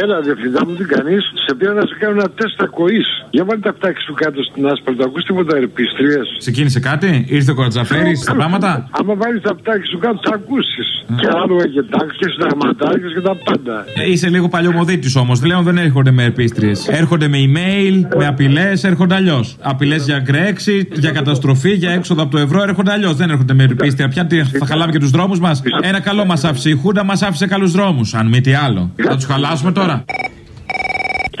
Έλα, διευθυντά μου, τι κάνει. Σε πήρα να σε κάνω ένα τεστ ακοής. Για βάλει τα φτάκια σου κάτω στην άσπρα, το ακούς τίποτα ερπίστριε. Ξεκίνησε κάτι, ήρθε ο Κορατζαφέρης στα πράγματα. Άμα βάλεις τα φτάκια σου κάτω, θα ακούσεις. Και άλλο και τάξη και συνταγματάρχε και τα πάντα. Ε, Είσαι λίγο παλιωμοδίτης όμως. Λέω δεν έρχονται με ερπίστριες. Έρχονται με email, με απειλές, έρχονται αλλιώς. Απειλές για Brexit, για καταστροφή, για έξοδο από το ευρώ έρχονται αλλιώς. Δεν έρχονται με ερπίστρια. Πια τι, θα χαλάμε και τους δρόμους μας. Ένα καλό μας άφησε η Χούντα, μας άφησε καλούς δρόμους. Αν μη τι άλλο. Θα τους χαλάσουμε τώρα.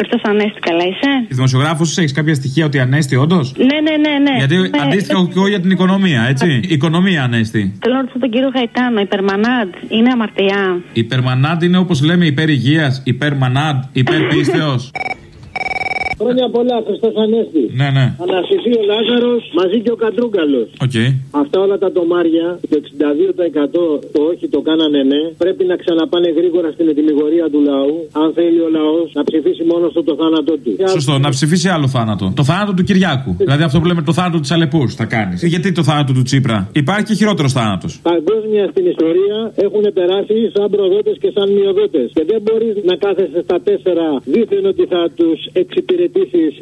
Χριστός Ανέστη, καλά είσαι. Η δημοσιογράφος έχεις κάποια στοιχεία ότι ανέστη, όντως; Ναι, ναι, ναι, ναι. Γιατί Ναι, αντίστοιχα ναι. και εγώ για την οικονομία, έτσι. Οικονομία ανέστη. Θέλω να ρωτήσω τον κύριο Γαϊτάνο, η Περμανάντ είναι αμαρτία. Υπερμανάντ είναι όπως λέμε υπέρ υγείας, υπερμανάντ, υπέρ πίστεως. Χρόνια πολλά, Χριστός Ανέστη. ναι, ναι. Αναστηθεί ο Λάζαρος μαζί και ο Κατρούγκαλος. Οκ. Αυτά όλα τα τομάρια, το 62% το όχι το κάνανε ναι, πρέπει να ξαναπάνε γρήγορα στην ετυμηγορία του λαού. Αν θέλει ο λαός να ψηφίσει μόνο στο το θάνατό του. Σωστό, να ψηφίσει άλλο θάνατο. Το θάνατο του Κυριάκου. Δηλαδή αυτό που λέμε το θάνατο της Αλεπούς θα κάνεις. Γιατί το θάνατο του Τσίπρα; Υπάρχει και χειρότερος θάνατος. Παγκόσμια στην ιστορία έχουν περάσει σαν προδότες και σαν μειοδότες. Και δεν μπορείς να κάθεσαι στα τέσσερα δίθεν ότι θα τους εξυπηρετήσει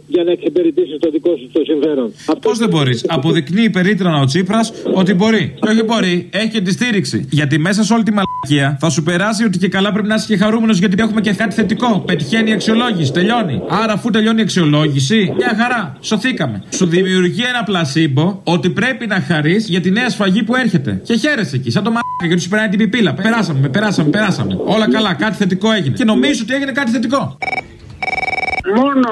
για να εξυπηρετήσεις το δικό σου το συμφέρον. Πώς δεν μπορείς; Αποδεικνύει περίτρανα ο Τσίπρας ότι μπορεί. Και όχι μπορεί, έχει και τη στήριξη. Γιατί μέσα σε όλη τη μαλακία θα σου περάσει ότι και καλά πρέπει να είσαι και χαρούμενος γιατί έχουμε και κάτι θετικό. Πετυχαίνει η αξιολόγηση, τελειώνει. Άρα αφού τελειώνει η αξιολόγηση, μια χαρά. Σωθήκαμε. Σου δημιουργεί ένα πλασίμπο ότι πρέπει να χαρείς για τη νέα σφαγή που έρχεται. Και χαίρεσαι εκεί, σαν το μαλάκα γιατί σου περνάει την πιπίλα. Περάσαμε, περάσαμε, περάσαμε. Όλα καλά, κάτι θετικό έγινε. Και νομίζω ότι έγινε κάτι θετικό. Μόνο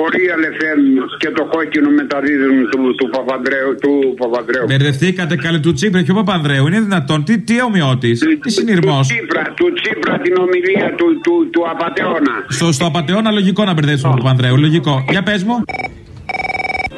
ο Real FM και το κόκκινο μεταδίδουν του, του, Παπανδρέου, του Παπανδρέου. Μπερδευτήκατε καλή του Τσίπρα και ο Παπανδρέου. Είναι δυνατόν. Τι, τι ομοιότης, τι συνειρμός. Του Τσίπρα, του Τσίπρα την ομιλία του, του, του Απατεώνα. Στο, στο απαταιώνα λογικό να μπερδέψουμε τον Παπανδρέου. Λογικό. Για πες μου.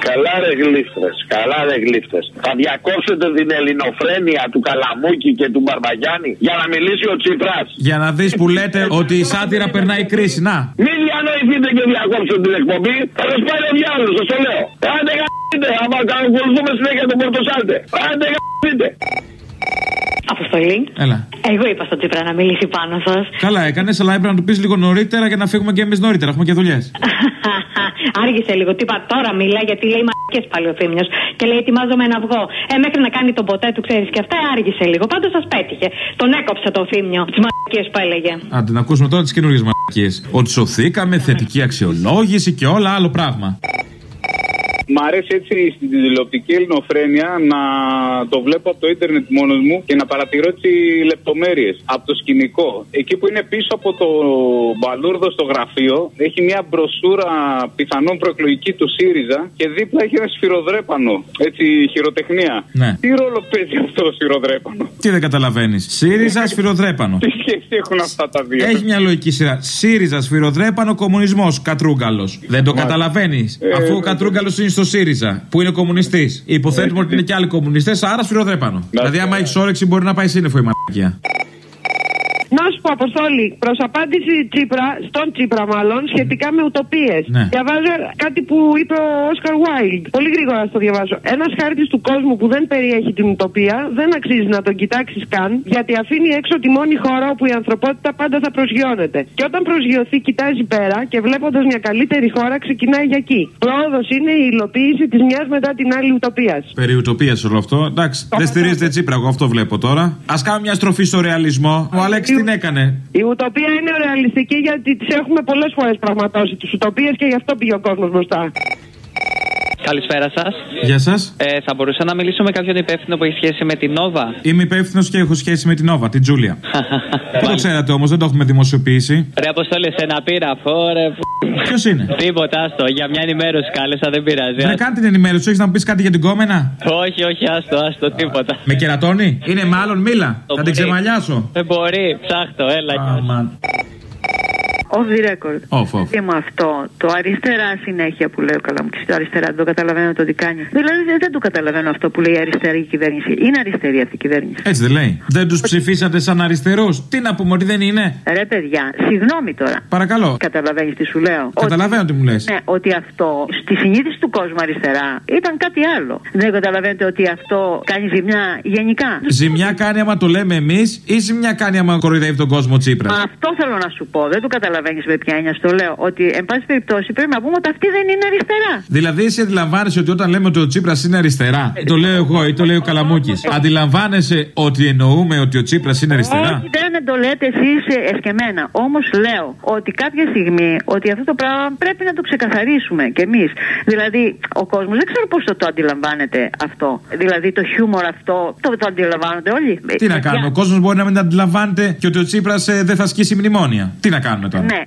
Καλά ρε γλύφτες, καλά ρε γλύφτες. Θα διακόψετε την ελληνοφρένεια του Καλαμούκη και του Μπαρμπαγιάννη για να μιλήσει ο Τσίπρας. Για να δεις που λέτε ότι η σάτυρα περνάει κρίση. Να. Μην διανοηθείτε και διακόψετε την εκπομπή, θα σας πάει ο διάλογος, σας το λέω. Άντε γα***τε, άμα ακολουθούμε συνέχεια τον Πορτοσάλτε. Άντε γα***τε. Αποστολή. Έλα. Εγώ είπα στον Τσίπρα να μιλήσει πάνω σας. Καλά έκανες, αλλά έπρεπε να του πεις λίγο νωρίτερα για να φύγουμε και εμείς νωρίτερα. Έχουμε και δουλειές. Άργησε λίγο. Τι είπα τώρα, μιλά γιατί λέει μαρκέ πάλι ο Θήμιος. Και λέει ετοιμάζομαι να βγω. Ε, μέχρι να κάνει τον ποτέ του, ξέρεις και αυτά, άργησε λίγο. Πάντως σας πέτυχε. Τον έκοψε το Θήμιο. Τις μαρκέ που έλεγε. Άντε να ακούσουμε τώρα τις καινούργιες μαρκίε. Ότι σωθήκαμε, θετική αξιολόγηση και όλα άλλο πράγμα. Μ' αρέσει έτσι στην τηλεοπτική ελληνοφρένεια να το βλέπω από το ίντερνετ μόνος μου και να παρατηρώ έτσι λεπτομέρειες από το σκηνικό. Εκεί που είναι πίσω από το μπαλούρδο στο γραφείο, έχει μια μπροσούρα πιθανόν προεκλογική του ΣΥΡΙΖΑ και δίπλα έχει ένα σφυροδρέπανο. Έτσι, χειροτεχνία. Ναι. Τι ρόλο παίζει αυτό το σφυροδρέπανο; Τι δεν καταλαβαίνεις. ΣΥΡΙΖΑ σφυροδρέπανο. Τι σχέση έχουν αυτά τα δύο. Έχει μια λογική σειρά. ΣΥΡΙΖΑ σφυροδρέπανο, κομμουνισμός, κατρούγκαλος. Δεν το καταλαβαίνεις. Ε, Αφού ο ναι. κατρούγκαλος είναι στο ΣΥΡΙΖΑ, που είναι κομμουνιστής. Υποθέτουμε ότι είναι και άλλοι κομμουνιστές, άρα σφυροδρέπανο. Δηλαδή, άμα έχεις όρεξη, μπορεί να πάει σύννεφο η μαλακία. Να σου πω, Αποστόλη, προς απάντηση Τσίπρα, στον Τσίπρα μάλλον, σχετικά με ουτοπίες. Ναι. Διαβάζω κάτι που είπε ο Όσκαρ Βάιλντ. Πολύ γρήγορα στο διαβάζω. Ένας χάρτης του κόσμου που δεν περιέχει την ουτοπία δεν αξίζει να τον κοιτάξεις καν, γιατί αφήνει έξω τη μόνη χώρα όπου η ανθρωπότητα πάντα θα προσγειώνεται. Και όταν προσγειωθεί, κοιτάζει πέρα και βλέποντας μια καλύτερη χώρα, ξεκινάει για εκεί. Πρόοδος είναι η υλοποίηση της μιας μετά την άλλη ουτοπίας. Περί ουτοπίας όλο αυτό. Εντάξει, δεν στηρίζεται Τσίπρα, εγώ αυτό βλέπω τώρα. Α κάνουμε μια στροφή στο ρεαλισμό. Ο Αλέξης την έκανε. Η ουτοπία είναι ρεαλιστική γιατί τις έχουμε πολλές φορές πραγματώσει τις ουτοπίες και γι' αυτό πήγε ο κόσμος μπροστά. Καλησπέρα σας. Γεια σας. Ε, θα μπορούσα να μιλήσω με κάποιον υπεύθυνο που έχει σχέση με την Νόβα. Είμαι υπεύθυνος και έχω σχέση με την Νόβα, την Τζούλια. Δεν το ξέρατε όμως, δεν το έχουμε δημοσιοποιήσει. Ρε Αποστόλη, σε ένα πείραφο, ρε. Ποιος είναι; Τίποτα, άστο. Για μια ενημέρωση κάλεσα, δεν πειράζει. Δεν κάνει την ενημέρωση, έχεις να μου πεις κάτι για την κόμενα; Όχι, όχι, άστο, άστο, τίποτα. Με κερατώνει; Είναι μάλλον μίλα. Το Θα την μπορεί. ξεμαλιάσω. Δεν μπορεί, ψάχτο, έλα. Αμάν. Off the record. Off, off. Και με αυτό, το αριστερά συνέχεια που λέει ο Καλαμούκης, το αριστερά δεν το καταλαβαίνω το τι κάνει. Δηλαδή δεν- δεν το καταλαβαίνω αυτό που λέει η αριστερή κυβέρνηση. Είναι αριστερή αυτή η κυβέρνηση. Έτσι δεν λέει. Δεν τους ψηφίσατε σαν αριστερούς. Τι να πούμε, ότι δεν είναι; Ρε παιδιά, συγγνώμη τώρα. Παρακαλώ. Καταλαβαίνεις τι σου λέω; Καταλαβαίνω τι μου λες. Ναι, ότι αυτό στη συνείδηση του κόσμου αριστερά ήταν κάτι άλλο. Δεν καταλαβαίνετε ότι αυτό κάνει ζημιά γενικά; Ζημιά κάνει άμα το λέμε εμείς ή ζημιά κάνει άμα κοροϊδεύει τον κόσμο Τσίπρας; Αυτό θέλω να σου πω. Δεν το καταλαβαίνω καταλαβαίνει με ποια έννοια στο λέω. Ότι, εν πάση περιπτώσει, πρέπει να πούμε ότι αυτή δεν είναι αριστερά. Δηλαδή, εσύ αντιλαμβάνεσαι ότι όταν λέμε ότι ο Τσίπρα είναι αριστερά, το λέω εγώ ή το λέει ο Καλαμούκη, αντιλαμβάνεσαι ότι εννοούμε ότι ο Τσίπρα είναι αριστερά. Όχι, δεν το λέτε εσεί εσκεμένα. Όμω λέω ότι κάποια στιγμή ότι αυτό το πράγμα πρέπει να το ξεκαθαρίσουμε κι εμεί. Δηλαδή, ο κόσμο δεν ξέρω πώ το, το αντιλαμβάνεται αυτό. Δηλαδή, το χιούμορ αυτό το, το αντιλαμβάνονται όλοι. Τι να κάνουμε, ο κόσμο μπορεί να μην αντιλαμβάνεται και ότι ο Τσίπρα ε, δεν θα σκίσει μνημόνια. Τι να κάνουμε τώρα. Ναι.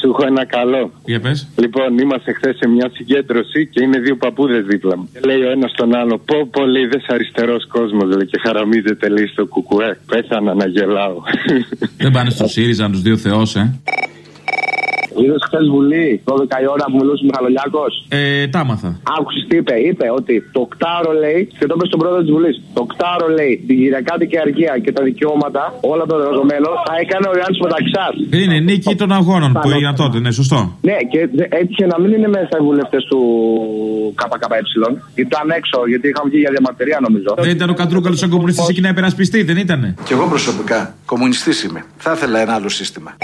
Σου έχω ένα καλό. Για πες. Λοιπόν, είμαστε χθες σε μια συγκέντρωση και είναι δύο παππούδες δίπλα μου. Και λέει ο ένας στον άλλο: Πω, πω, λέει, δες αριστερός κόσμος, λέει, και χαραμίζεται, λέει, στο κουκουέ. Πέθανα να γελάω. Δεν πάνε στο ΣΥΡΙΖΑ να τους δύο θεός, ε. Είδες χθες Βουλή, 12 η ώρα που μιλούσε ο Μιχαλολιάκος; Ε, τα άμαθα. Άκουσες τι είπε. Είπε ότι το κτάρο λέει, και το είπε στον πρόεδρο της Βουλής, το κτάρο λέει την γυριακάτικη αργία και τα δικαιώματα όλα των εργαζομένων θα έκανε ο Ιωάννης Μεταξά. Είναι νίκη των αγώνων που έγιναν τότε, ναι, σωστό. Ναι, και δε- έτυχε να μην είναι μέσα οι βουλευτές του ΚΚΕ. Ήταν έξω γιατί είχαν βγει για διαμαρτυρία νομίζω. Δεν ήταν ο Καντρούκαλο σαν κομμουνιστή εκεί να υπερασπιστεί, δεν ήτανε. Κι εγώ προσωπικά κομμουνιστής είμαι. Θα ήθελα ένα άλλο σύστημα.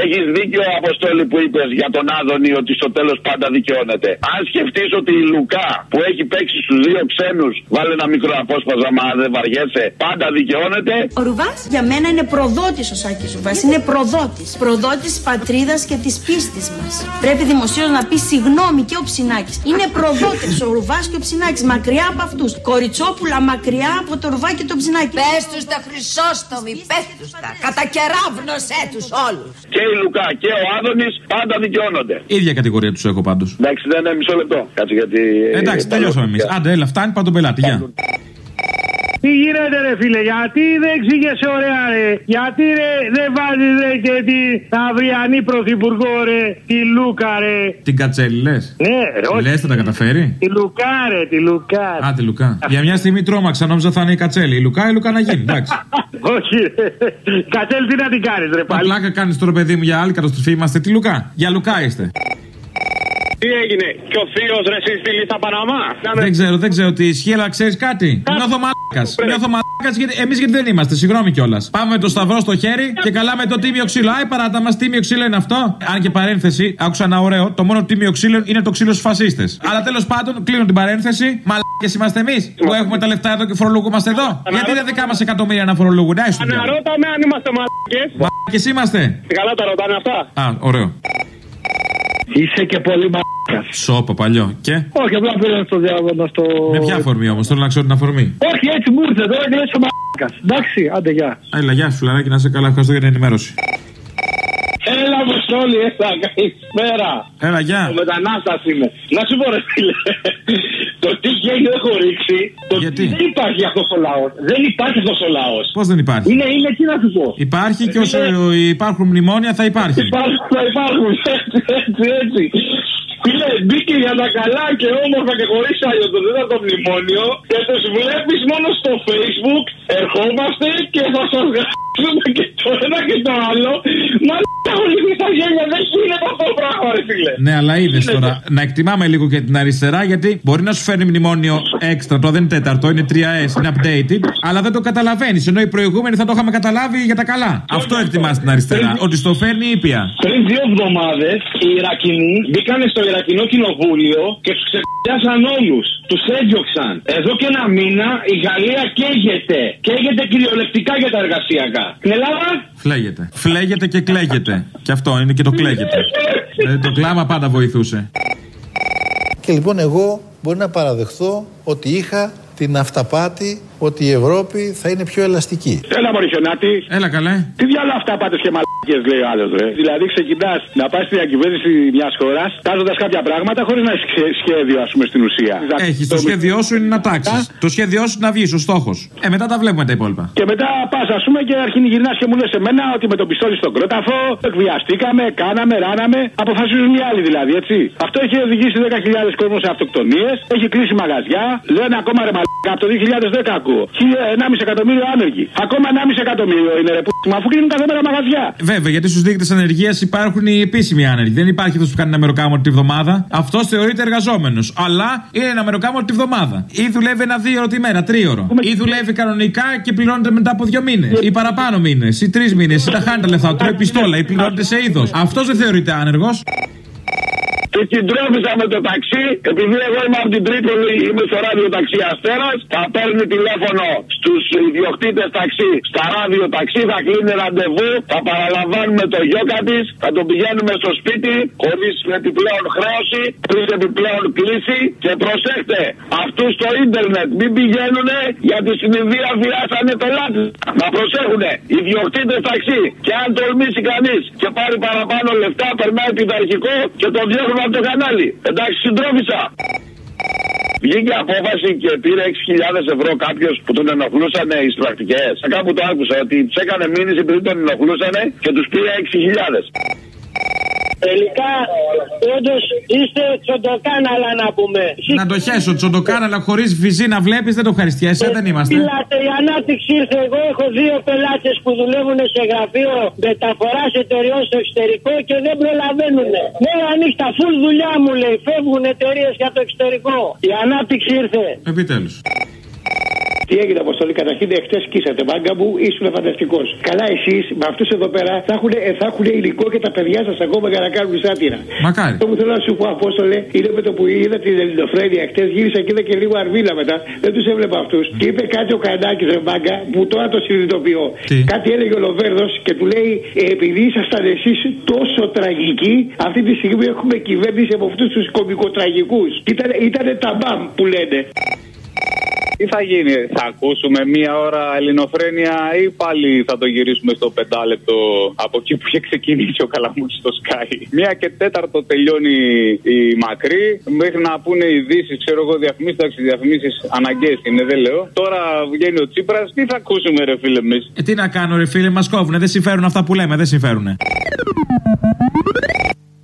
Έχεις δίκιο, Αποστόλη, που είπες για τον Άδωνη ότι στο τέλος πάντα δικαιώνεται. Αν σκεφτείς ότι η Λουκά που έχει παίξει στους δύο ξένους, βάλε ένα μικρό απόσπασμα, μα δεν βαριέσαι, πάντα δικαιώνεται. Ο Ρουβάς για μένα είναι προδότης ο Σάκης Ρουβάς. Είναι προδότης. Προδότης πατρίδας και της πίστης μας. Πρέπει δημοσίως να πει συγγνώμη και ο Ψινάκης. Είναι προδότης ο Ρουβάς και ο Ψινάκης. Μακριά από αυτούς. Κοριτσόπουλα μακριά από το Ρουβά και το Ψινάκη. Πες τους τα Χρυσόστομοι, πες τους τα. Κατακεράβνωσέ τους όλους. Και η Λουκά και ο Άδωνης πάντα δικαιώνονται. ίδια κατηγορία τους έχω πάντως. Εντάξει, δεν είναι μισό λεπτό. Κάτσε γιατί. ε, Εντάξει, τελειώσαμε εμείς. Άντε, έλα, φτάνει, πάμε τον πελάτη. Γεια. Τι γίνεται ρε φίλε, γιατί δεν εξήγεσαι ωραία ρε, γιατί ρε δεν βάζεις ρε και την αυριανή πρωθυπουργό ρε, τη Λούκα ρε; Την Κατσέλη λες; Ναι, ρε, όχι. Λες, θα τα καταφέρει; Τη Λουκά ρε, τη Λουκά. Α, τη Λουκά. Για μια στιγμή τρόμαξα, νόμιζα θα είναι η Κατσέλη. Η Λουκά, η Λουκά να γίνει, εντάξει. όχι ρε, Κατσέλ τι να την κάνεις ρε Μα πάλι; πλάκα κάνεις τώρα, παιδί μου, για άλλη καταστροφή είμαστε. Τι Λουκά; Για Λουκά είστε. Τι έγινε, και ο θείος ρε εσύ στη λίστα Παναμά; Δεν ξέρω, δεν ξέρω τι ισχύει, αλλά ξέρεις κάτι; Νιώθω μαλάκας. Νιώθω μαλάκας γιατί εμείς γιατί δεν είμαστε. Συγγνώμη κιόλας. Πάμε με το σταυρό στο χέρι και καλά με το τίμιο ξύλο. Άι παράτα μας, τίμιο ξύλο είναι αυτό. Αν και παρένθεση, άκουσα ένα ωραίο. Το μόνο τίμιο ξύλο είναι το ξύλο στους φασίστες. Αλλά τέλος πάντων, κλείνω την παρένθεση. Μαλάκες είμαστε εμείς που έχουμε τα λεφτά εδώ και φορολογούμαστε εδώ. Γιατί είναι δικά μας εκατομμύρια να φορολογούν. Άι σου Αναρώταμε αν είμαστε μαλακές. Μαλάκες είμαστε. Καλά τα ρωτάνε αυτά. Α, ωραίο. Είσαι και πολύ μαλάκας. Σώπα παλιό. Και; Όχι, απλά πήρα στο διάβολο στο. Με ποια αφορμή όμως, θέλω να ξέρω την αφορμή; Όχι, έτσι μου ήρθε τώρα και λες ο μαλάκας. Εντάξει, άντε γεια. Έλα, γεια σου, λαράκι, να σε καλά. Ευχαριστώ για την ενημέρωση. Έλα Αποστόλη, έλα, καλησπέρα. Έλα, γεια. Ο μετανάστας είμαι. Να σου πω ρε φίλε. Το τι γέλιο έχω ρίξει. Το Γιατί; Δεν υπάρχει αυτός ο λαός. Δεν υπάρχει αυτός ο λαός. Πώς δεν υπάρχει; Είναι, είναι, τι να σου πω. Υπάρχει και όσο υπάρχουν μνημόνια θα υπάρχει. Υπάρχουν, θα υπάρχουν. Έτσι, έτσι, έτσι. Φίλε, μπήκε για τα καλά και όμορφα και χωρίς άλλο το τέταρτο μνημόνιο και τους βλέπεις μόνο στο facebook. Ερχόμαστε και θα σας γράψουμε και το ένα και το άλλο. Μα όλοι τα γένια δεν γίνεται αυτό το πράγμα, ρε φίλε. Ναι, αλλά είδες τώρα. Να εκτιμάμε λίγο και την αριστερά γιατί μπορεί να σου φέρνει μνημόνιο έξτρα. Το δεν είναι τέταρτο, είναι 3S, είναι updated. Αλλά δεν το καταλαβαίνεις. Ενώ οι προηγούμενοι θα το είχαμε καταλάβει για τα καλά. Αυτό εκτιμάς την αριστερά. Ότι στο φέρνει ήπια. Πριν δύο εβδομάδες οι Ιρακινοί μπήκαν στο Ιρακινό κοινοβούλιο και τους ξεπιάσαν όλους. Τους έδιωξαν. Εδώ και ένα μήνα η Γαλλία καίγεται. Καίγεται κυριολεκτικά για τα εργασιακά. Στην Ελλάδα; Φλέγεται. Φλέγεται και κλαίγεται. Και αυτό είναι και το κλαίγεται. Δηλαδή το κλάμα πάντα βοηθούσε. Και λοιπόν εγώ μπορεί να παραδεχθώ ότι είχα την αυταπάτη ότι η Ευρώπη θα είναι πιο ελαστική. Έλα, Μωρισιονάτη. Έλα, καλέ. Τι διάλογο αυτά πάτε και μαλακίες, λέει ο άλλος, ρε. Δηλαδή, ξεκινάς να πας στην διακυβέρνηση μιας χώρας, τάζοντας κάποια πράγματα χωρίς να έχεις σχέδιο, ας πούμε, στην ουσία. Έχεις το σχέδιό σου είναι να τάξεις. Το σχέδιό σου να βγεις, ο στόχος. Ε, μετά τα βλέπουμε τα υπόλοιπα. Και μετά πας, ας πούμε, και αρχίνη γυρνάς και μου λες εμένα ότι με το πιστόλι στον κρόταφο εκβιαστήκαμε, κάναμε, ράναμε. Αποφασίζουν οι άλλοι δηλαδή, έτσι. Αυτό έχει οδηγήσει 10.000 κόσμο σε αυτοκτονίες, έχει κλείσει μαγαζιά. Λένε ακόμα ρε μαλάκα, από το 2010 ακούμε. ακούω. 1,5 εκατομμύριο άνεργοι. Ακόμα 1,5 εκατομμύριο είναι ρε που αφού κλείνουν κάθε μέρα μαγαζιά. Βέβαια, γιατί στους δείκτες ανεργίας υπάρχουν οι επίσημοι άνεργοι. Δεν υπάρχει αυτός που κάνει ένα μεροκάμο τη βδομάδα. Αυτός θεωρείται εργαζόμενος. Αλλά είναι ένα μεροκάμο τη βδομάδα. Ή δουλεύει ένα δύο τη μέρα, τρίωρο. Ή δουλεύει κανονικά και πληρώνεται μετά από δύο μήνες. Ή παραπάνω μήνες. Ή τρεις μήνες. Ή τα χάνει τα λεφτά του. Τρώει πιστόλα. Ή πληρώνεται σε είδος. Αυτός δεν θεωρείται άνεργος. Του συντρόφισα με το ταξί, επειδή εγώ είμαι από την Τρίπολη, είμαι στο ράδιο ταξί Αστέρας. Θα παίρνει τηλέφωνο στους ιδιοκτήτες ταξί, στα ράδιο ταξί, θα κλείνει ραντεβού, θα παραλαμβάνουμε το γιόκα της, θα τον πηγαίνουμε στο σπίτι, χωρίς επιπλέον χρέωση, χωρίς επιπλέον κλίση. Και προσέχτε, αυτούς στο ίντερνετ μην πηγαίνουν γιατί στην Ινδία βιάσανε πελάτες. Να προσέχουν, ιδιοκτήτες ταξί. Και αν τολμήσει κανείς και πάρει παραπάνω λεφτά, περνάει πειθαρχικό και το διώχνουν από το κανάλι. Εντάξει, συντρόφισα. Βγήκε απόφαση και πήρε 6.000 ευρώ κάποιος που τον ενοχλούσαν οι πρακτικέ. Κάπου το άκουσα ότι τους έκανε μήνυση επειδή τον ενοχλούσαν και τους πήρε 6.000. Τελικά, όντως είστε τσοντοκάναλα να πούμε. Να το χέσω, τσοντοκάναλα χωρίς βυζί να βλέπεις δεν το ευχαριστιέσαι, δεν είμαστε. Μιλάτε, η ανάπτυξη ήρθε. Εγώ έχω δύο πελάτες που δουλεύουν σε γραφείο μεταφορά εταιριών στο εξωτερικό και δεν προλαβαίνουν. Μέρα νύχτα, full δουλειά μου λέει. Φεύγουν εταιρείες για το εξωτερικό. Η ανάπτυξη ήρθε. Επιτέλους. Τι έγινε, Αποστολή, καταρχήν εχθές σκίσατε μάγκα μου, ήσουν φανταστικός. Καλά, εσείς με αυτούς εδώ πέρα θα έχουν, θα έχουν υλικό και τα παιδιά σας ακόμα για να κάνουν σάτυρα. Μακάρι. Αυτό που θέλω να σου πω, Απόστολε, είναι με το που είδα την Ελληνοφρένεια χτε, γύρισα και είδα και λίγο αρβίλα μετά. Δεν τους έβλεπα αυτούς. Και είπε κάτι ο Κανάκη, ρε μάγκα, που τώρα το συνειδητοποιώ. Κάτι έλεγε ο Λοβέρδος και του λέει, «Ε, επειδή ήσασταν εσείς τόσο τραγικοί, αυτή τη στιγμή έχουμε κυβέρνηση από αυτούς τους κομικοτραγικούς. Ήταν, ήταν τα μπαμ που λένε. Τι θα γίνει, θα ακούσουμε μία ώρα ελληνοφρένεια ή πάλι θα το γυρίσουμε στο πεντάλεπτο από εκεί που είχε ξεκινήσει ο Καλαμούκη στο Sky. Μία και τέταρτο τελειώνει η μακρύ, μέχρι να πούνε ειδήσεις, ξέρω εγώ, διαφημίσεις, εντάξει, διαφημίσεις αναγκαίες είναι, δεν λέω. Τώρα βγαίνει ο Τσίπρας, τι θα ακούσουμε, ρε φίλε, εμείς; Ε, τι να κάνω, ρε φίλε, μας κόβουνε. Δεν συμφέρουν αυτά που λέμε, δεν συμφέρουν.